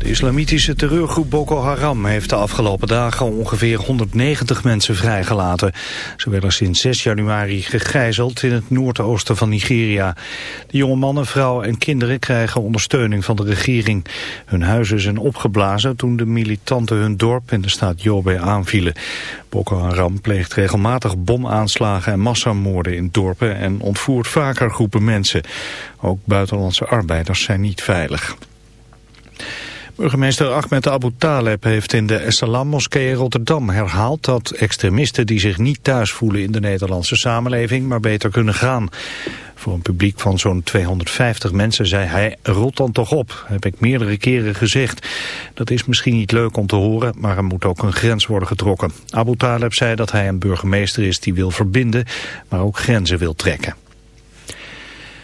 De islamitische terreurgroep Boko Haram heeft de afgelopen dagen ongeveer 190 mensen vrijgelaten. Ze werden sinds 6 januari gegijzeld in het noordoosten van Nigeria. De jonge mannen, vrouwen en kinderen krijgen ondersteuning van de regering. Hun huizen zijn opgeblazen toen de militanten hun dorp in de staat Yobe aanvielen. Boko Haram pleegt regelmatig bomaanslagen en massamoorden in dorpen en ontvoert vaker groepen mensen. Ook buitenlandse arbeiders zijn niet veilig. Burgemeester Ahmed Abu Taleb heeft in de Essalam-moskee in Rotterdam herhaald dat extremisten die zich niet thuis voelen in de Nederlandse samenleving maar beter kunnen gaan. Voor een publiek van zo'n 250 mensen zei hij, rot dan toch op, heb ik meerdere keren gezegd. Dat is misschien niet leuk om te horen, maar er moet ook een grens worden getrokken. Abu Taleb zei dat hij een burgemeester is die wil verbinden, maar ook grenzen wil trekken.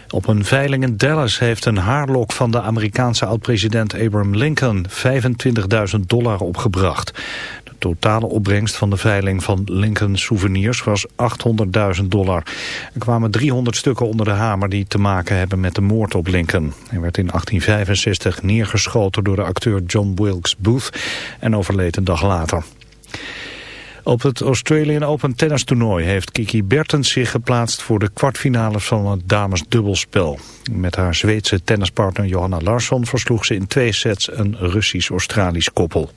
Op een veiling in Dallas heeft een haarlok van de Amerikaanse oud-president Abraham Lincoln 25.000 dollar opgebracht. De totale opbrengst van de veiling van Lincoln souvenirs was 800.000 dollar. Er kwamen 300 stukken onder de hamer die te maken hebben met de moord op Lincoln. Hij werd in 1865 neergeschoten door de acteur John Wilkes Booth en overleed een dag later. Op het Australian Open tennis toernooi heeft Kiki Bertens zich geplaatst voor de kwartfinales van het damesdubbelspel. Met haar Zweedse tennispartner Johanna Larsson versloeg ze in twee sets een Russisch-Australisch koppel.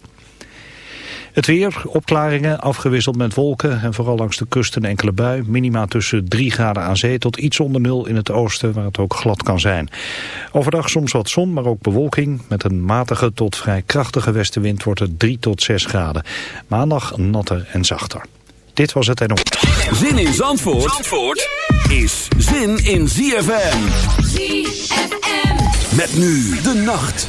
Het weer, opklaringen, afgewisseld met wolken en vooral langs de kust een enkele bui. Minima tussen 3 graden aan zee tot iets onder nul in het oosten waar het ook glad kan zijn. Overdag soms wat zon, maar ook bewolking. Met een matige tot vrij krachtige westenwind wordt het 3 tot 6 graden. Maandag natter en zachter. Dit was het en op. Zin in Zandvoort, Zandvoort is zin in ZFM. ZFM. Met nu de nacht.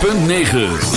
106.9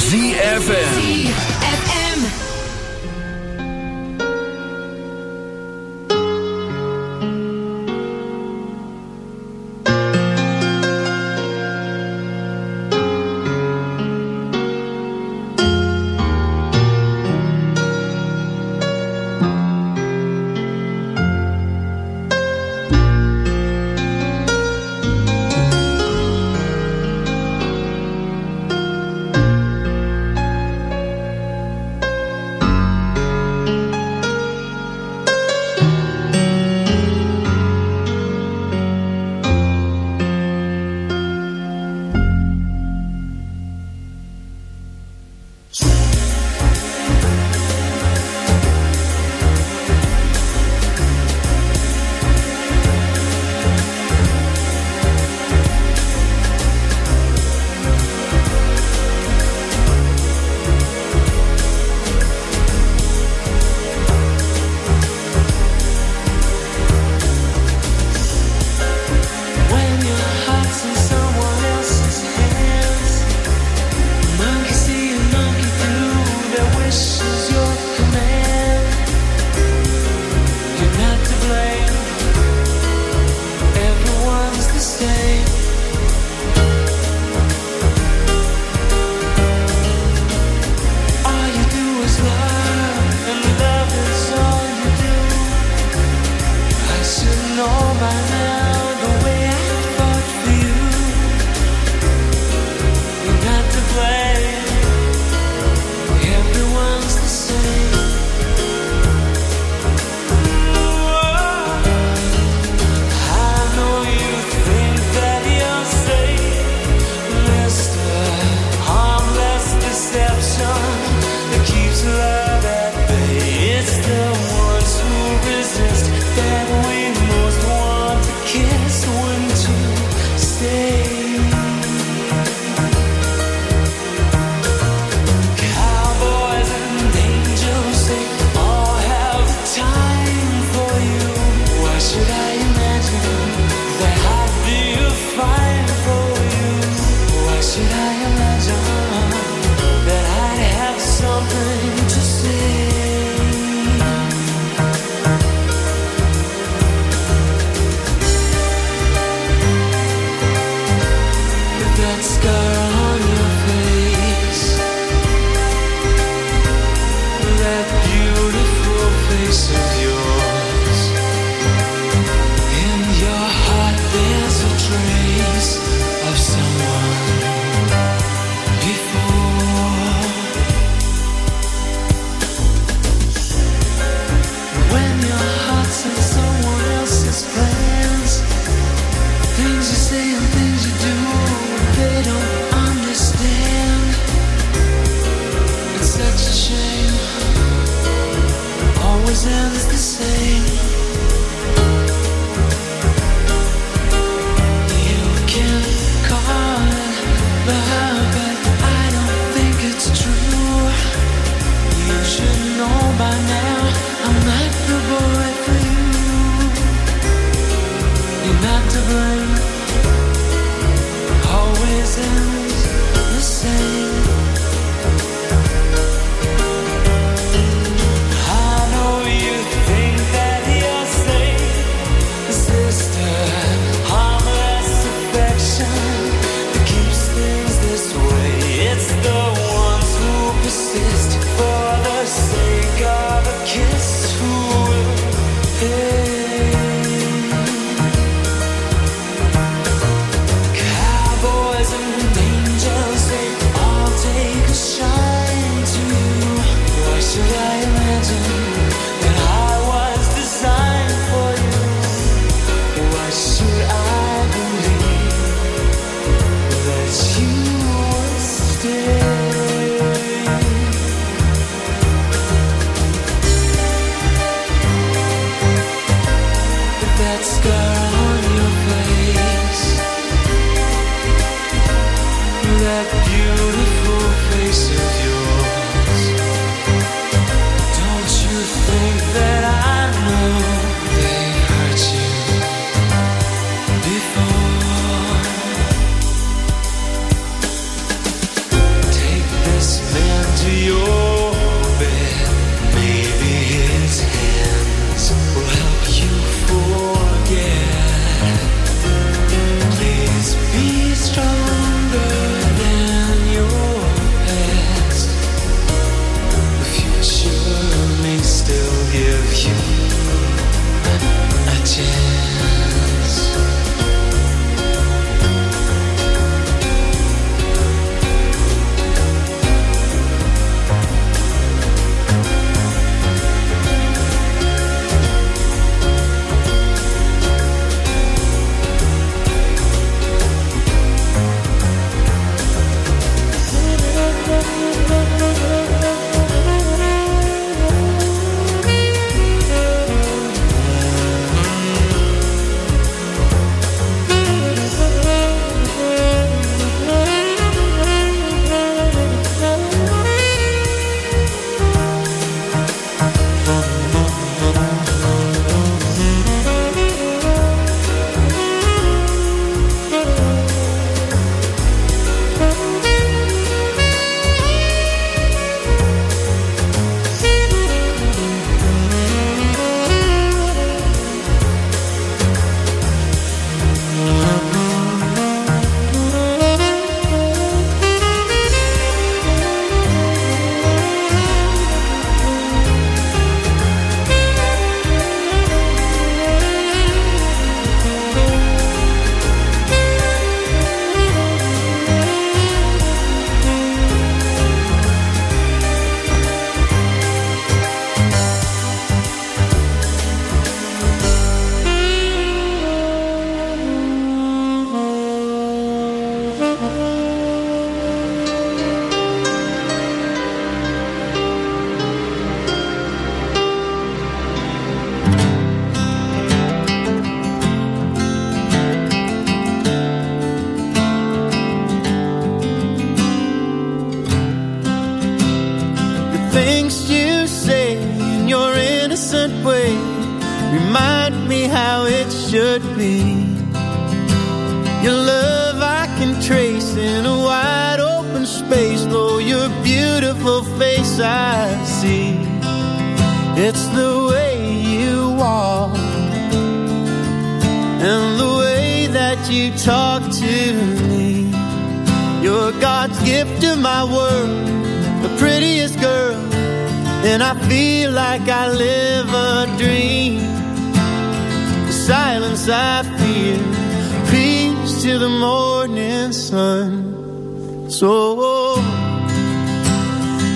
Peace till the morning sun. So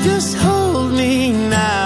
just hold me now.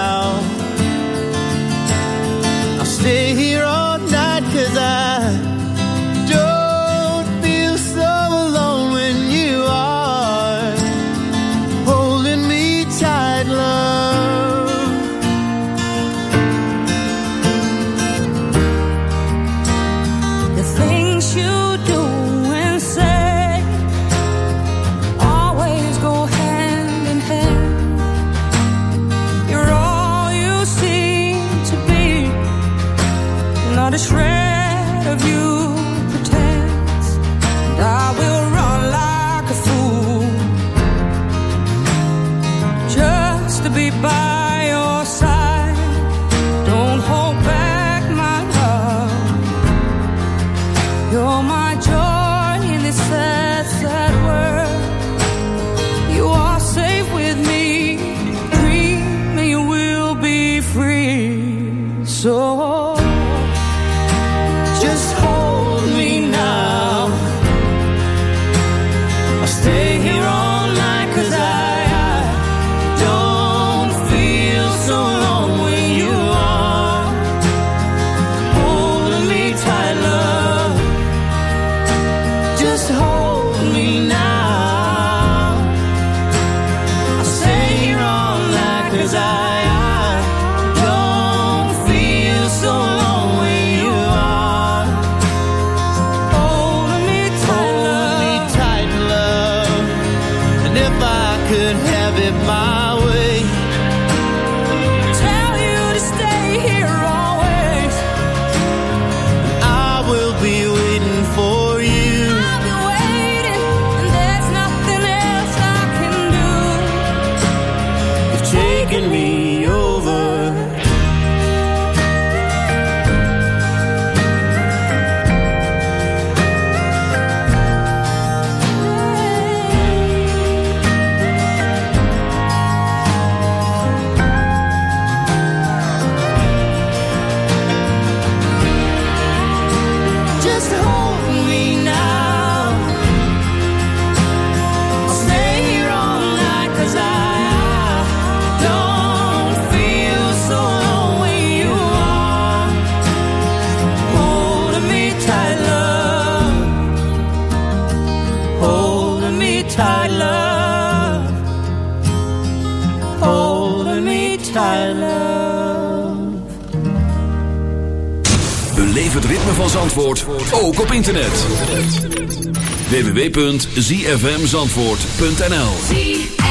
www.zfmzandvoort.nl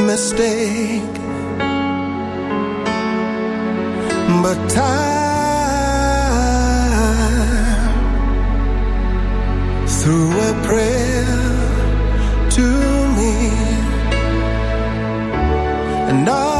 mistake. But time Through a prayer to me And I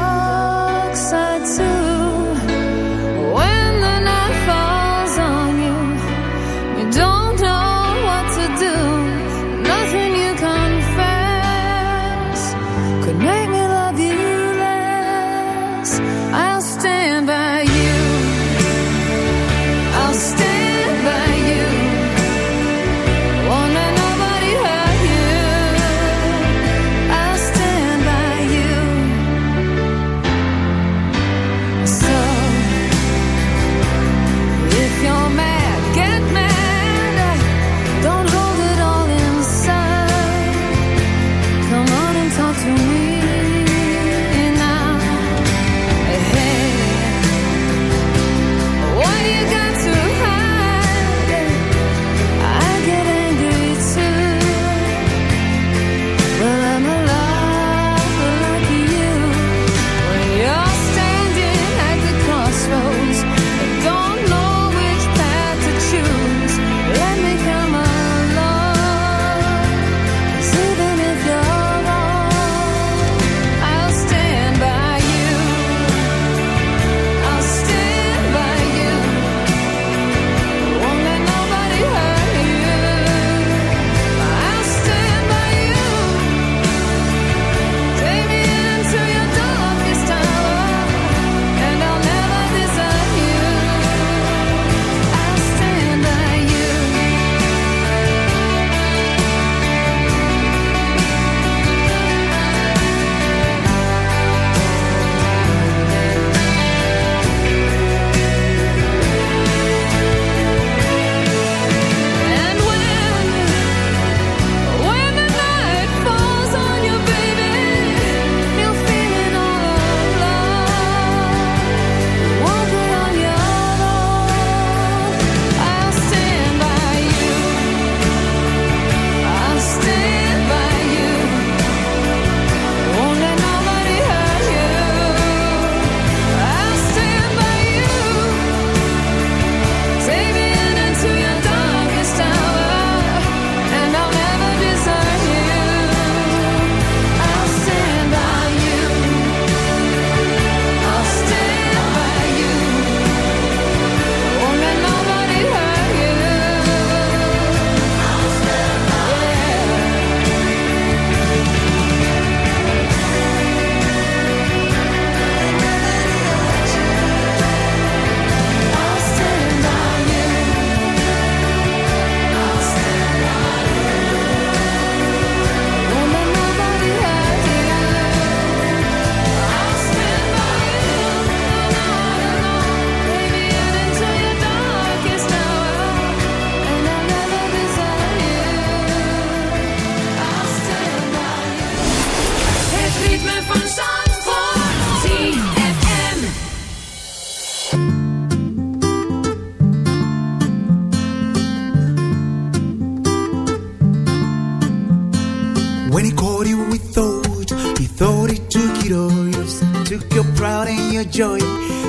When he caught you, he thought, he thought he took it all. Took your pride and your joy,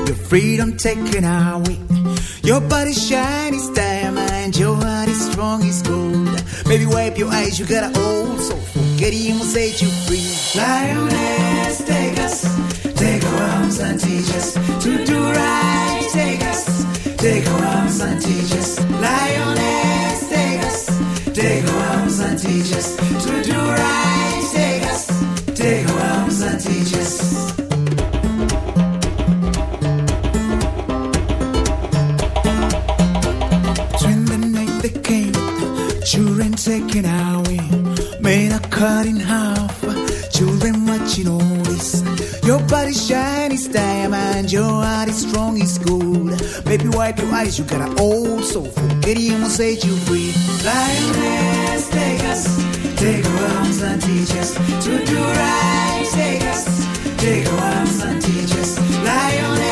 your freedom taken away. Your body shiny as diamond, your heart is strong as gold. Baby, wipe your eyes, you got an old soul. Forget him and set you free. Lioness, take us, take our arms and teach us to do right. Take us, take our arms and teach us. Lioness take our arms and teach us to do right. Take us, take our arms and teach us. During the night they came, Children taken away, men are cut in half. Children watching all this. Your body shiny diamond, your heart is strong it's gold. Baby, wipe your eyes, you got an old soul. Forget him will set you free. Lioness, take us, take our arms and teach us to do right. Take us, take our arms and teach us. Lioness,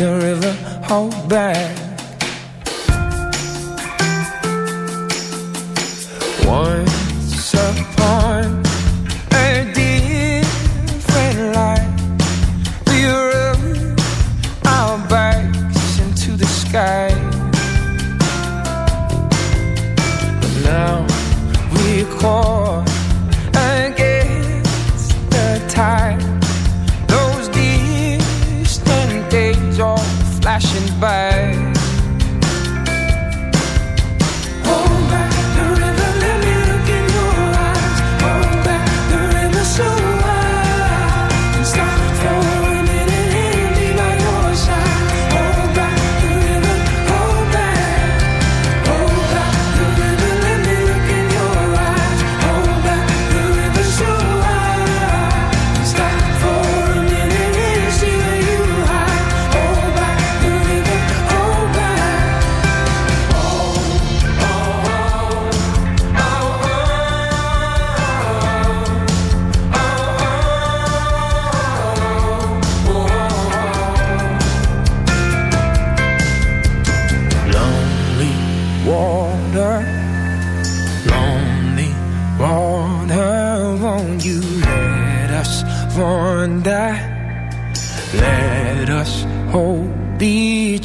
the river, hold back. Once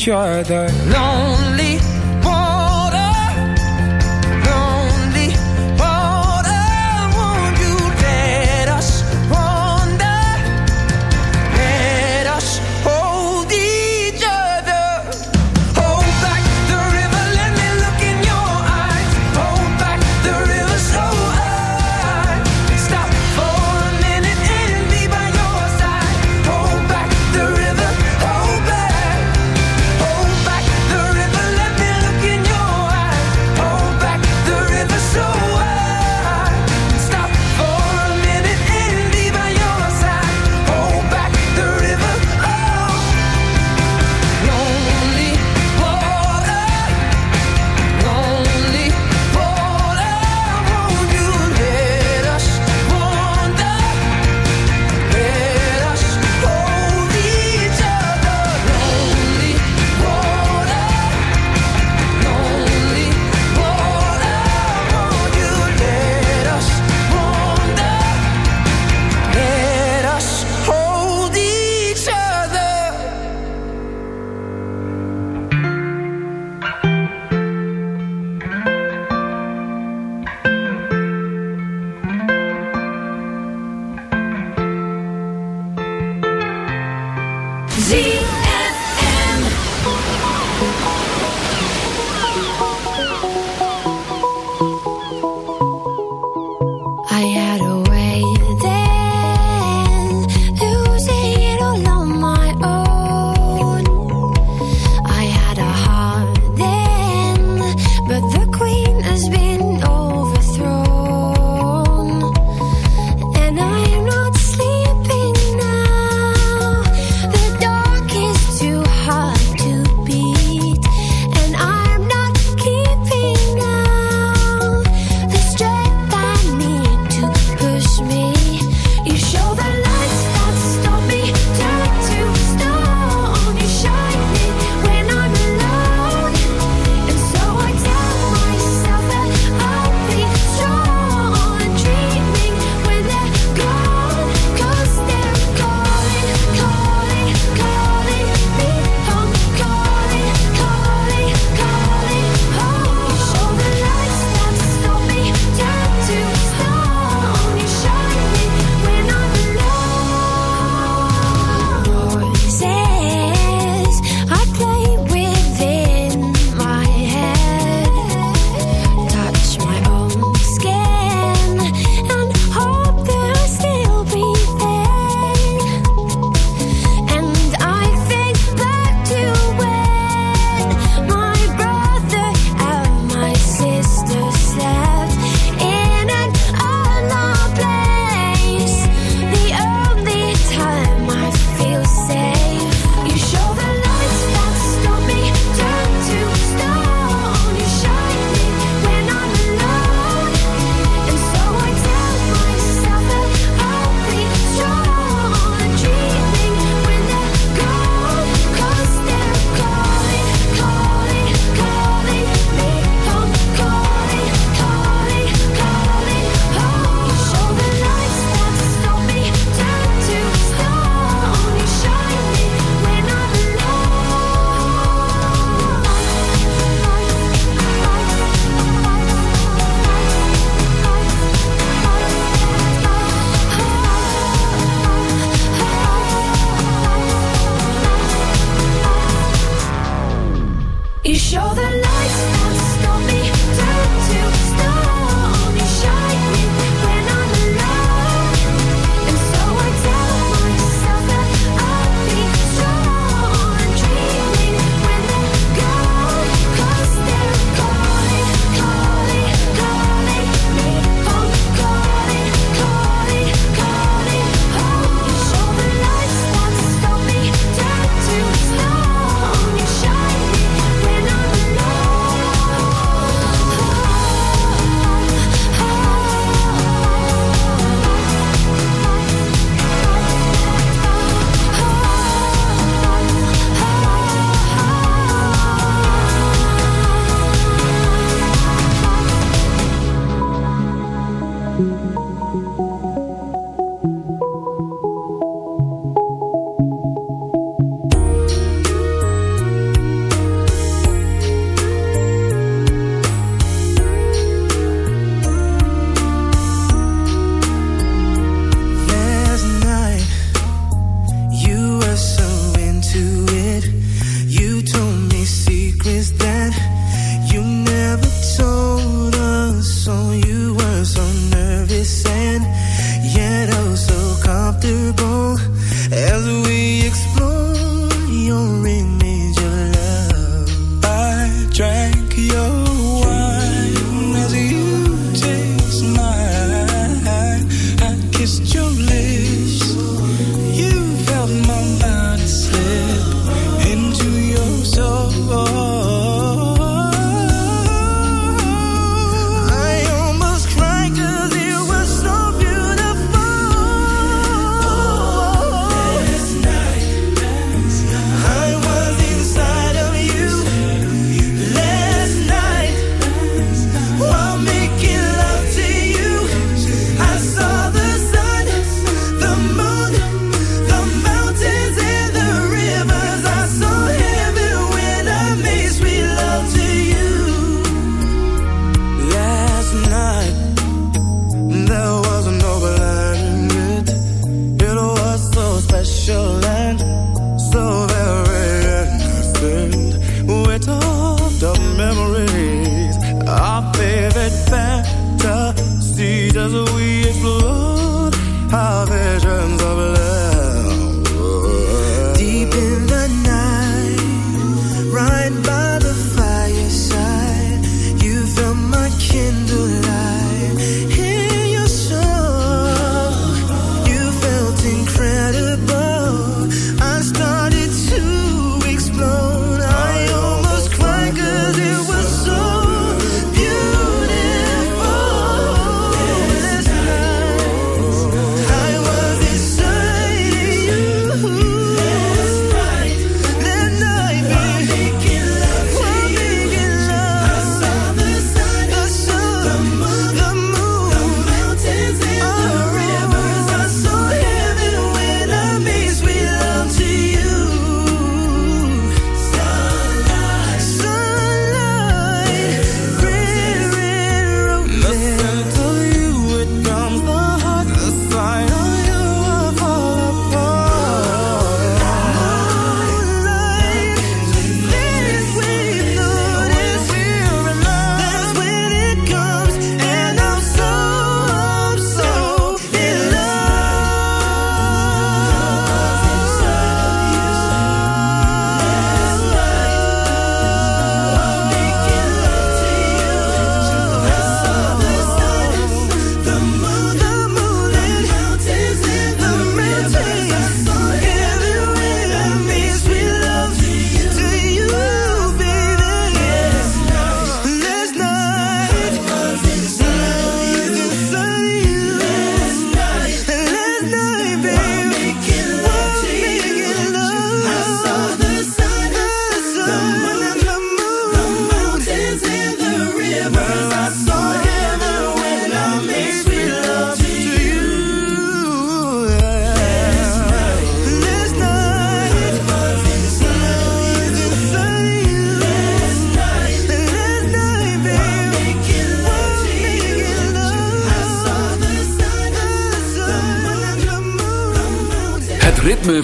each other.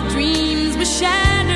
my dreams were shattered.